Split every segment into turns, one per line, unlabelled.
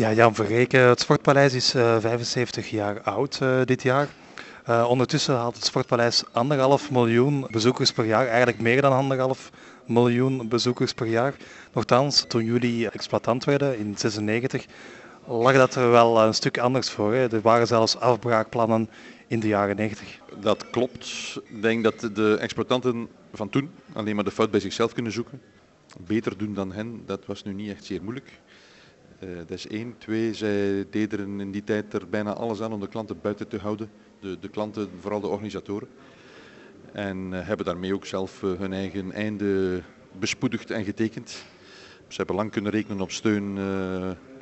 Ja, Jan Verreken, het Sportpaleis is uh, 75 jaar oud uh, dit jaar. Uh, ondertussen haalt het Sportpaleis anderhalf miljoen bezoekers per jaar, eigenlijk meer dan anderhalf miljoen bezoekers per jaar. Nochtans, toen jullie exploitant werden in 96, lag dat er wel een stuk anders voor. Hè? Er waren zelfs afbraakplannen in de jaren 90.
Dat klopt. Ik denk dat de exploitanten van toen alleen maar de fout bij zichzelf kunnen zoeken. Beter doen dan hen, dat was nu niet echt zeer moeilijk. Uh, dat is één. Twee, zij deden in die tijd er bijna alles aan om de klanten buiten te houden. De, de klanten, vooral de organisatoren. En uh, hebben daarmee ook zelf uh, hun eigen einde bespoedigd en getekend. Ze hebben lang kunnen rekenen op steun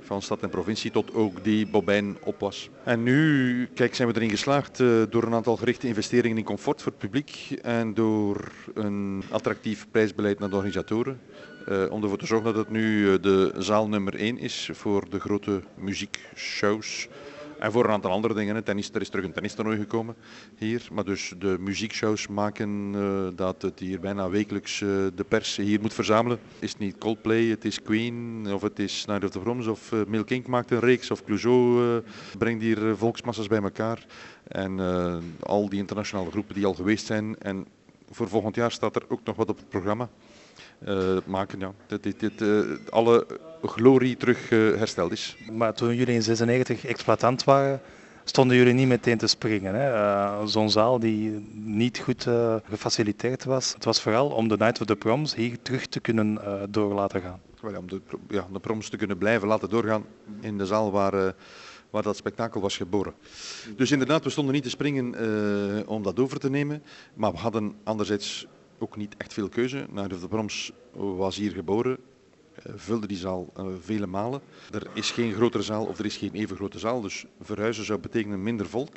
van stad en provincie tot ook die Bobijn op was. En nu kijk, zijn we erin geslaagd door een aantal gerichte investeringen in comfort voor het publiek en door een attractief prijsbeleid naar de organisatoren. Uh, om ervoor te zorgen dat het nu uh, de zaal nummer 1 is voor de grote muziekshows. En voor een aantal andere dingen. Tennis, er is terug een tennistoernooi gekomen hier. Maar dus de muziekshows maken uh, dat het hier bijna wekelijks de pers hier moet verzamelen. Is het niet Coldplay, het is Queen of het is Night of the Proms of uh, Milk Inc. maakt een reeks of Clouseau brengt hier volksmassas bij elkaar. En al die internationale groepen die al geweest zijn. En voor volgend jaar staat er ook nog wat op het programma. Uh, maken. Ja. Dat dit, dit, uh, alle glorie terug uh, hersteld is.
Maar toen jullie in 96 exploitant waren, stonden jullie niet meteen te springen. Uh, Zo'n zaal die niet goed gefaciliteerd was. Het was vooral om de Night of the Proms hier terug te kunnen door laten gaan.
Well, om de, ja, de proms te kunnen blijven laten doorgaan in de zaal waar waar dat spektakel was geboren. Dus inderdaad, we stonden niet te springen uh, om dat over te nemen, maar we hadden anderzijds ook niet echt veel keuze. Nou, de Broms was hier geboren, eh, vulde die zaal uh, vele malen. Er is geen grotere zaal of er is geen even grote zaal, dus verhuizen zou betekenen minder volk,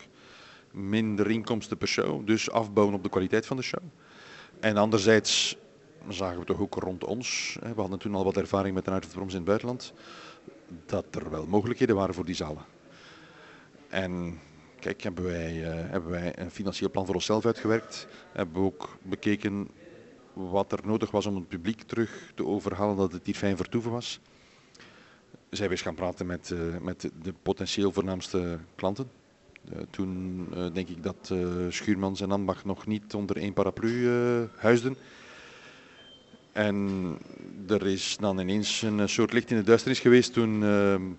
minder inkomsten per show, dus afbouwen op de kwaliteit van de show. En anderzijds zagen we toch ook rond ons, we hadden toen al wat ervaring met de of the Proms in het buitenland, dat er wel mogelijkheden waren voor die zalen. En Kijk, hebben wij, uh, hebben wij een financieel plan voor onszelf uitgewerkt. Hebben we ook bekeken wat er nodig was om het publiek terug te overhalen dat het hier fijn vertoeven was. Zijn we eens gaan praten met, uh, met de potentieel voornaamste klanten. Uh, toen denk ik dat Schuurmans en Ambach nog niet onder één paraplu huisden. En er is dan ineens een soort licht in de duisternis geweest toen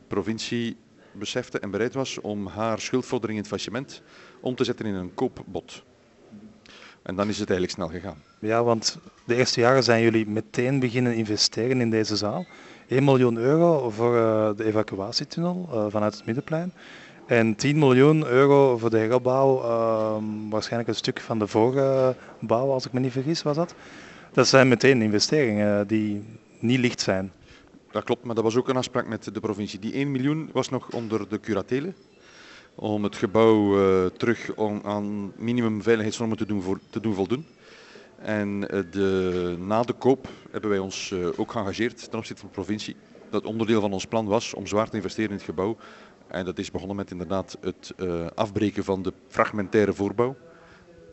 provincie besefte en bereid was om haar schuldvordering in het faillissement om te zetten in een koopbod. En dan is het eigenlijk snel gegaan.
Ja, want de eerste jaren zijn jullie meteen beginnen investeren in deze zaal. 1 miljoen euro voor uh, de evacuatietunnel uh, vanuit het Middenplein. En 10 miljoen euro voor de heropbouw, uh, waarschijnlijk een stuk van de vorige bouw, als ik me niet vergis, was dat. Dat zijn meteen investeringen die niet licht zijn.
Dat klopt, maar dat was ook een afspraak met de provincie. Die 1 miljoen was nog onder de curatele om het gebouw uh, terug om, aan minimumveiligheidsnormen te doen, te doen voldoen. En uh, de, na de koop hebben wij ons uh, ook geëngageerd ten opzichte van de provincie. Dat onderdeel van ons plan was om zwaar te investeren in het gebouw. En dat is begonnen met inderdaad het afbreken van de fragmentaire voorbouw.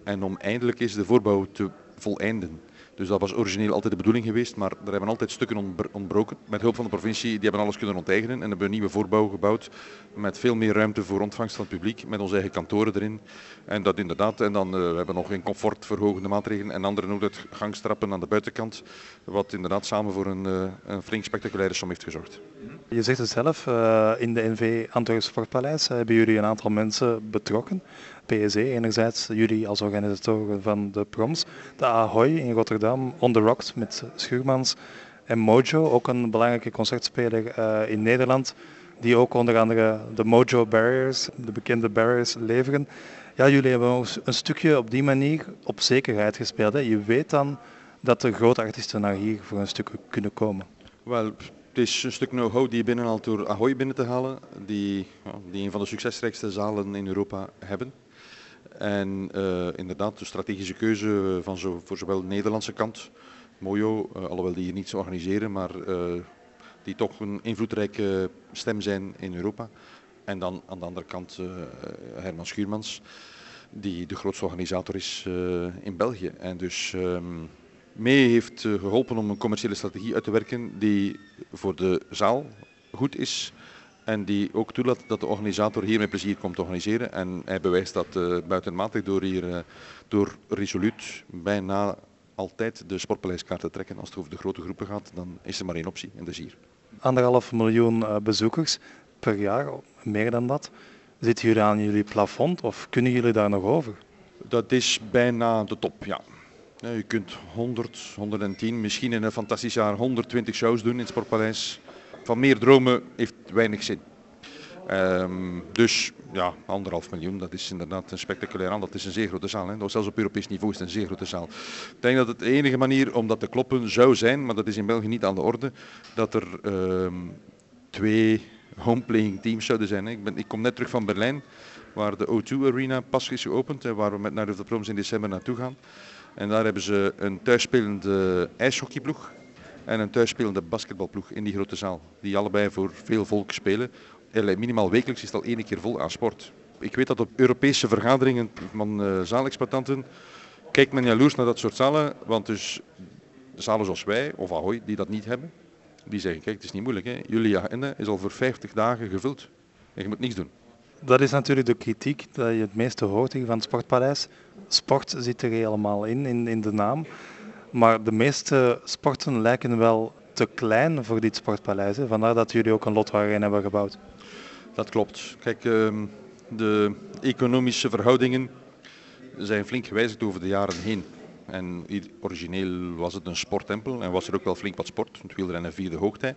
En om eindelijk eens de voorbouw te voleinden. Dus dat was origineel altijd de bedoeling geweest, maar er hebben altijd stukken ontbroken. Met hulp van de provincie, die hebben alles kunnen onteigenen en hebben een nieuwe voorbouw gebouwd met veel meer ruimte voor ontvangst van het publiek, met onze eigen kantoren erin. En dat inderdaad, en dan uh, we hebben nog een comfortverhogende maatregelen en andere nodig gangstrappen aan de buitenkant, wat inderdaad samen voor een, uh, een flink spectaculaire som heeft gezorgd.
Je zegt het zelf, uh, in de NV Antwerp Sportpaleis hebben jullie een aantal mensen betrokken. PSE enerzijds, jullie als organisatoren van de proms, de Ahoy in Rotterdam, On The Rocks met Schuurmans en Mojo, ook een belangrijke concertspeler uh, in Nederland, die ook onder andere de Mojo Barriers, de bekende barriers, leveren. Ja, jullie hebben een stukje op die manier op zekerheid gespeeld. Hè. Je weet dan dat er grote artiesten naar hier voor een stuk kunnen komen.
Wel, het is een stuk know-how die je binnenhaalt door Ahoy binnen te halen, die, die een van de succesrijkste zalen in Europa hebben. En uh, inderdaad, de strategische keuze van zo, voor zowel de Nederlandse kant, Mojo, uh, alhoewel die hier niet zo organiseren, maar uh, die toch een invloedrijke stem zijn in Europa. En dan aan de andere kant Herman Schuurmans, die de grootste organisator is in België. En dus um, mee heeft geholpen om een commerciële strategie uit te werken die voor de zaal goed is En die ook toelaat dat de organisator hier met plezier komt organiseren. En hij bewijst dat uh, buitenmatig door hier uh, door resoluut bijna altijd de sportpaleiskaart te trekken. Als het over de grote groepen gaat, dan is er maar één optie en dat is hier.
Anderhalf miljoen uh, bezoekers per jaar, meer dan dat. Zitten jullie aan jullie plafond of kunnen jullie daar nog over?
Dat is bijna de top, ja. Je kunt 100, 110, misschien in een fantastisch jaar 120 shows doen in het Sportpaleis. Van meer dromen heeft weinig zin. Um, dus ja, anderhalf miljoen, dat is inderdaad een spectaculair aan. Dat is een zeer grote zaal. Hè. Zelfs op Europees niveau is het een zeer grote zaal. Ik denk dat het de enige manier om dat te kloppen zou zijn, maar dat is in België niet aan de orde, dat er um, twee homeplaying teams zouden zijn. Hè. Ik, ben, ik kom net terug van Berlijn, waar de O2 Arena pas is geopend en waar we met naar de Proms in december naartoe gaan. En daar hebben ze een thuisspelende ijshockeyploeg en een thuisspelende basketbalploeg in die grote zaal. Die allebei voor veel volk spelen. Minimaal wekelijks is het al één keer vol aan sport. Ik weet dat op Europese vergaderingen van uh, zaalexploitanten kijkt men jaloers naar dat soort zalen. Want dus zalen zoals wij of Ahoy die dat niet hebben, die zeggen kijk het is niet moeilijk. Hè? Jullie agenda is al voor 50 dagen gevuld en je moet niks doen.
Dat is natuurlijk de kritiek dat je het meeste hoort van het Sportpaleis. Sport zit er helemaal in, in, in de naam. Maar de meeste sporten lijken wel te klein voor dit Sportpaleis. Hè. Vandaar dat jullie ook een lot waarin hebben gebouwd.
Dat klopt. Kijk, ehm, de economische verhoudingen zijn flink gewijzigd over de jaren heen. En origineel was het een sporttempel en was er ook wel flink wat sport. Het wielrennen vierde hoogtij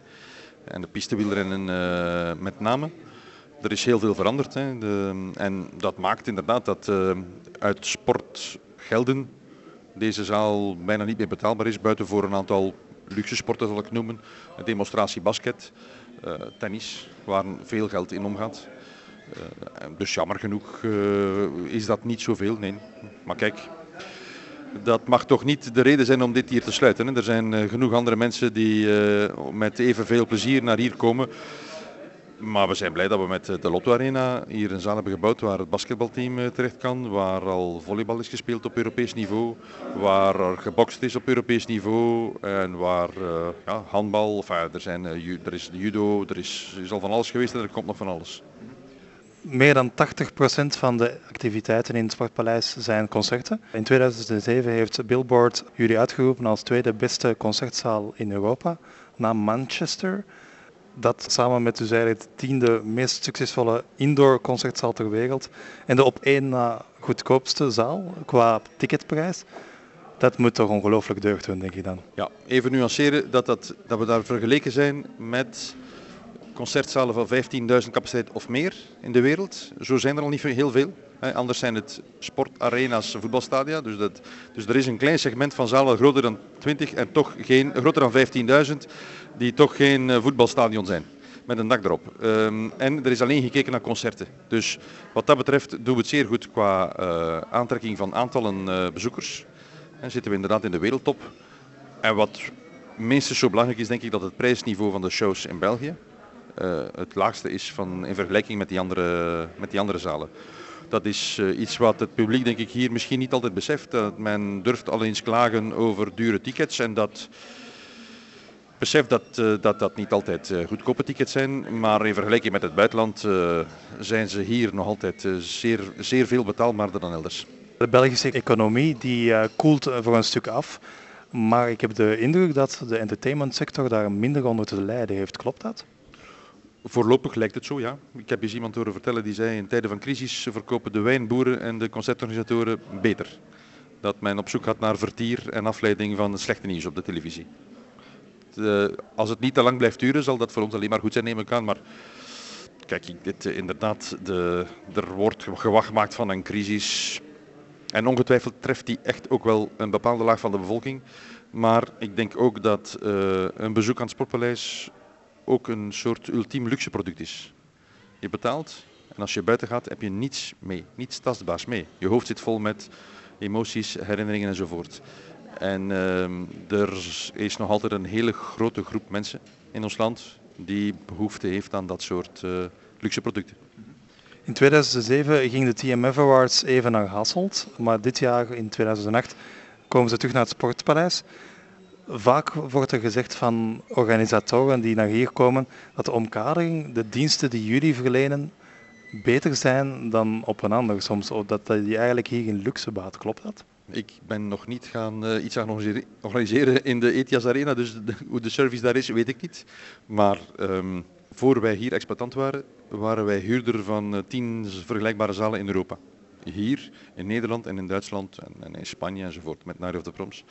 en de pistewielrennen uh, met name. Er is heel veel veranderd. Hè. De, en dat maakt inderdaad dat uh, uit sportgelden deze zaal bijna niet meer betaalbaar is, buiten voor een aantal luxe sporten zal ik noemen. Een demonstratie basket, uh, tennis, waar veel geld in omgaat. Uh, dus jammer genoeg is dat niet zoveel, nee. Maar kijk, dat mag toch niet de reden zijn om dit hier te sluiten. Er zijn genoeg andere mensen die met evenveel plezier naar hier komen. Maar we zijn blij dat we met de Lotto Arena hier een zaal hebben gebouwd waar het basketbalteam eh, terecht kan, waar al volleybal is gespeeld op Europees niveau, waar er gebokst is op Europees niveau en waar uh, ja, handbal, enfin, er, zijn, er is judo, er is, is al van alles geweest en er komt nog van alles.
Meer dan 80% van de activiteiten in het Sportpaleis zijn concerten. In 2007 heeft Billboard jullie uitgeroepen als tweede beste concertzaal in Europa, na Manchester dat samen met dus eigenlijk de tiende meest succesvolle indoor concertzaal ter wereld en de op één na goedkoopste zaal qua ticketprijs. Dat moet toch ongelooflijk deugd doen, denk ik dan.
Ja, even nuanceren dat, dat, dat we daar vergeleken zijn met concertzalen van 15.000 capaciteit of meer in de wereld. Zo zijn er al niet heel veel. Anders zijn het sportarena's, voetbalstadia. Dus, dat, dus er is een klein segment van zalen groter dan 20 en toch geen, groter dan 15.000 die toch geen eh, voetbalstadion zijn. Met een dak erop. Um, en er is alleen gekeken naar concerten. Dus wat dat betreft doen we het zeer goed qua uh, aantrekking van aantallen uh, bezoekers. En zitten we inderdaad in de wereldtop. En wat minstens zo belangrijk is, denk ik, dat het prijsniveau van de shows in België het laagste is van, in vergelijking met die andere, met die andere zalen. Dat is uh, iets wat het publiek denk ik hier misschien niet altijd beseft. Dat men durft al eens klagen over dure tickets en dat besef dat, uh, dat dat niet altijd goedkope tickets zijn, maar in vergelijking met het buitenland zijn ze hier nog altijd zeer, zeer veel betaalbaarder dan elders.
De Belgische economie die koelt voor een stuk af, maar ik heb de indruk dat de entertainmentsector daar minder onder te lijden heeft. Klopt dat?
Voorlopig lijkt het zo, ja. Ik heb eens iemand horen vertellen die zei in tijden van crisis verkopen de wijnboeren en de concertorganisatoren beter. Dat men op zoek gaat naar vertier en afleiding van slechte nieuws op de televisie. De, als het niet te lang blijft duren, zal dat voor ons alleen maar goed zijn, neem ik aan. Maar kijk, dit, inderdaad, de, er wordt gewacht gemaakt van een crisis. En ongetwijfeld treft die echt ook wel een bepaalde laag van de bevolking. Maar ik denk ook dat uh, een bezoek aan het Sportpaleis ook een soort ultiem luxe product is. Je betaalt en als je buiten gaat heb je niets mee, niets tastbaars mee. Je hoofd zit vol met emoties, herinneringen enzovoort. En uh, er is nog altijd een hele grote groep mensen in ons land die behoefte heeft aan dat soort uh, luxe producten.
In 2007 ging de TMF Awards even naar Hasselt, maar dit jaar in 2008 komen ze terug naar het Sportpaleis. Vaak wordt er gezegd van organisatoren die naar hier komen dat de omkadering, de diensten die jullie verlenen, beter zijn dan op een ander soms. Of dat die eigenlijk hier in luxe baat. Klopt dat?
Ik ben nog niet gaan uh, iets gaan organiseren in de ETIAS Arena, dus de, hoe de service daar is, weet ik niet. Maar um, voor wij hier exploitant waren, waren wij huurder van uh, tien vergelijkbare zalen in Europa. Hier, in Nederland en in Duitsland en, in Spanje enzovoort, met Night of the Proms.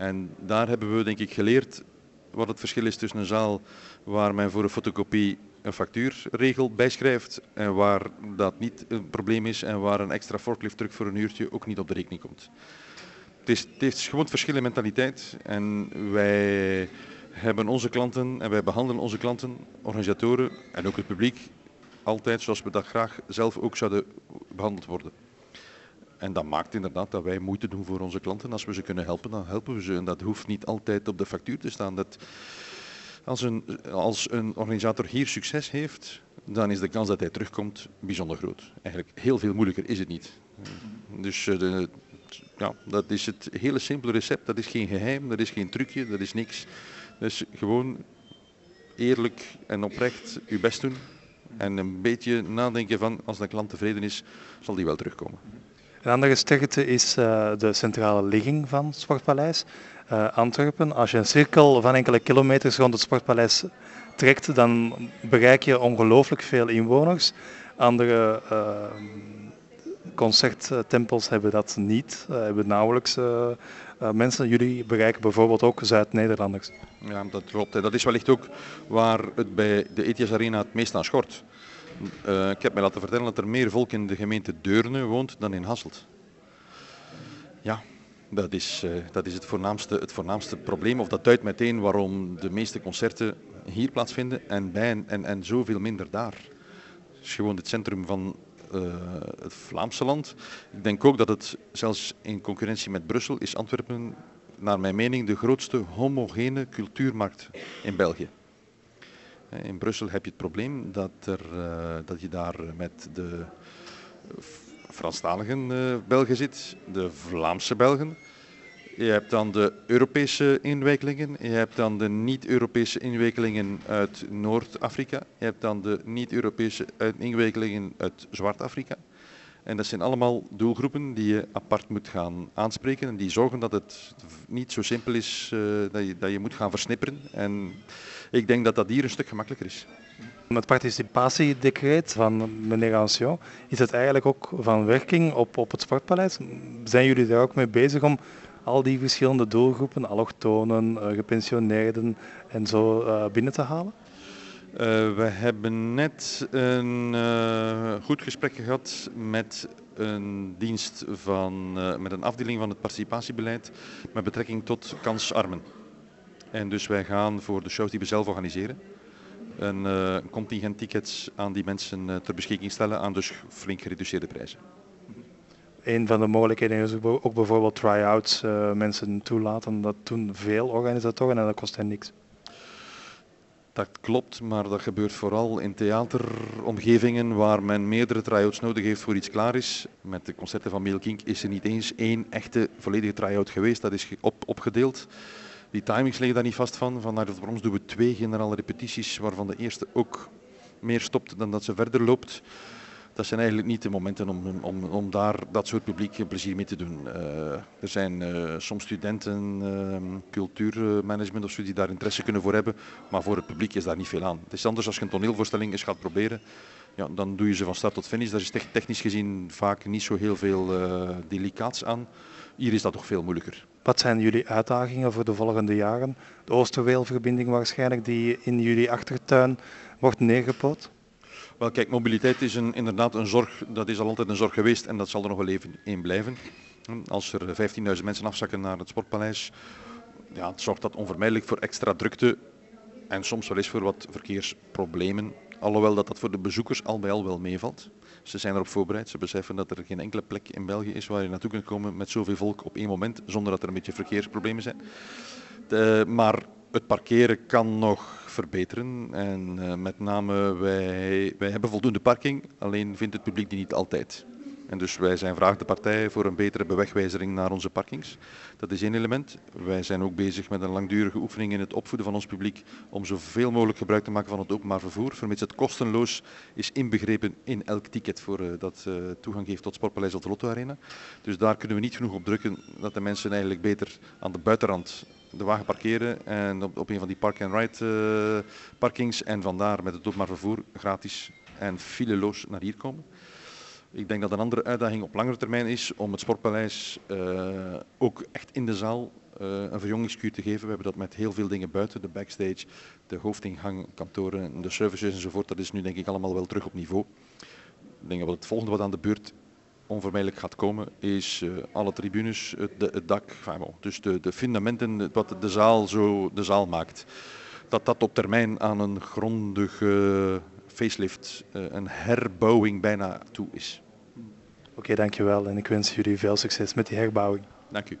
En daar hebben we denk ik geleerd wat het verschil is tussen een zaal waar men voor een fotocopie een factuurregel bijschrijft en waar dat niet een probleem is en waar een extra forklift truck voor een uurtje ook niet op de rekening komt. Het, is, het heeft gewoon verschil in mentaliteit en wij hebben onze klanten en wij behandelen onze klanten, organisatoren en ook het publiek altijd zoals we dat graag zelf ook zouden behandeld worden. En dat maakt inderdaad dat wij moeite doen voor onze klanten. Als we ze kunnen helpen, dan helpen we ze. En dat hoeft niet altijd op de factuur te staan. Dat, als, een, als een organisator hier succes heeft, dan is de kans dat hij terugkomt bijzonder groot. Eigenlijk heel veel moeilijker is het niet. Dus eh, de, ja, dat is het hele simpele recept. Dat is geen geheim, dat is geen trucje, dat is niks. Dus gewoon eerlijk en oprecht uw best doen. En een beetje nadenken van als de klant tevreden is, zal die wel terugkomen.
Een andere sterkte is uh, de centrale ligging van het Sportpaleis. Uh, Antwerpen, als je een cirkel van enkele kilometers rond het Sportpaleis trekt, dan bereik je ongelooflijk veel inwoners. Andere uh, concerttempels hebben dat niet, hebben nauwelijks mensen. Jullie bereiken bijvoorbeeld ook Zuid-Nederlanders.
Ja, dat klopt. Dat is wellicht ook waar het bij de ETS Arena het meest aan schort. Uh, ik heb mij laten vertellen dat er meer volk in de gemeente Deurne woont dan in Hasselt. Ja, dat is, uh, dat is het, voornaamste, het voornaamste probleem. Of dat duidt meteen waarom de meeste concerten hier plaatsvinden en, bij, en, en zoveel minder daar. Het is gewoon het centrum van uh, het Vlaamse land. Ik denk ook dat het zelfs in concurrentie met Brussel is Antwerpen, naar mijn mening, de grootste homogene cultuurmarkt in België. In Brussel heb je het probleem dat, er, uh, dat je daar met de Franstaligen uh, Belgen zit, de Vlaamse Belgen. Je hebt dan de Europese inwijkelingen, je hebt dan de niet-Europese inwijkelingen uit Noord-Afrika, je hebt dan de niet-Europese inwijkelingen uit Zwart-Afrika. En dat zijn allemaal doelgroepen die je apart moet gaan aanspreken en die zorgen dat het niet zo simpel is dat, je, dat je moet gaan versnipperen. En ik denk dat dat hier een stuk gemakkelijker is.
Het participatiedecreet van meneer Ancion, is het eigenlijk ook van werking op, op het Sportpaleis? Zijn jullie daar ook mee bezig om al die verschillende doelgroepen, allochtonen, uh, gepensioneerden en zo uh, binnen te halen?
Uh, we hebben net een uh, goed gesprek gehad met een dienst van, uh, met een afdeling van het participatiebeleid met betrekking tot kansarmen. En dus wij gaan voor de shows die we zelf organiseren een uh, contingent tickets aan die mensen uh, ter beschikking stellen aan dus flink gereduceerde prijzen.
Een van de mogelijkheden is ook bijvoorbeeld try-outs, uh, mensen toelaten. Dat doen veel organisatoren en dat kost hen niks.
Dat klopt, maar dat gebeurt vooral in theateromgevingen waar men meerdere try-outs nodig heeft voor iets klaar is. Met de concerten van Kink is er niet eens één echte volledige try-out geweest, dat is op, opgedeeld. Die timings liggen daar niet vast van. Van de Broms doen we twee generale repetities, waarvan de eerste ook meer stopt dan dat ze verder loopt. Dat zijn eigenlijk niet de momenten om, om, om daar dat soort publiek plezier mee te doen. Uh, er zijn uh, soms studenten, uh, cultuurmanagement of zo, die daar interesse kunnen voor hebben, maar voor het publiek is daar niet veel aan. Het is anders als je een toneelvoorstelling eens gaat proberen. Ja, dan doe je ze van start tot finish. Daar is technisch gezien vaak niet zo heel veel uh, delicaats aan. Hier is dat toch veel moeilijker.
Wat zijn jullie uitdagingen voor de volgende jaren? De Oosterweelverbinding waarschijnlijk die in jullie achtertuin wordt neergepoot?
Wel, kijk, mobiliteit is inderdaad een zorg. Dat is al altijd een zorg geweest en dat zal er nog wel even in blijven. Als er 15.000 mensen afzakken naar het Sportpaleis, ja, zorgt dat onvermijdelijk voor extra drukte en soms wel eens voor wat verkeersproblemen. Alhoewel dat dat voor de bezoekers al bij al wel meevalt. Ze zijn erop voorbereid. Ze beseffen dat er geen enkele plek in België is waar je naartoe kunt komen met zoveel volk op één moment, zonder dat er een beetje verkeersproblemen zijn. De, maar het parkeren kan nog verbeteren. En uh, met name wij, wij hebben voldoende parking, alleen vindt het publiek die niet altijd. En dus wij zijn vragende partij voor een betere bewegwijzering naar onze parkings. Dat is één element. Wij zijn ook bezig met een langdurige oefening in het opvoeden van ons publiek om zoveel mogelijk gebruik te maken van het openbaar vervoer, vermits het kostenloos is inbegrepen in elk ticket voor, uh, dat uh, toegang geeft tot Sportpaleis of de Lotto Arena. Dus daar kunnen we niet genoeg op drukken dat de mensen eigenlijk beter aan de buitenrand de wagen parkeren en op, op een van die park-and-ride uh, parkings en vandaar met het openbaar vervoer gratis en fileloos naar hier komen. Ik denk dat een andere uitdaging op langere termijn is om het Sportpaleis uh, ook echt in de zaal uh, een verjongingskuur te geven. We hebben dat met heel veel dingen buiten, de backstage, de hoofdingang, kantoren, de services enzovoort. Dat is nu denk ik allemaal wel terug op niveau. Ik denk dat het volgende wat aan de beurt onvermijdelijk gaat komen, is uh, alle tribunes, het, de, het dak, dus de, de fundamenten, wat de zaal zo de zaal maakt. Dat dat op termijn aan een grondige facelift, uh, een herbouwing bijna toe is.
Oké, okay, dankjewel en ik wens jullie veel succes met die herbouwing.
Dank u.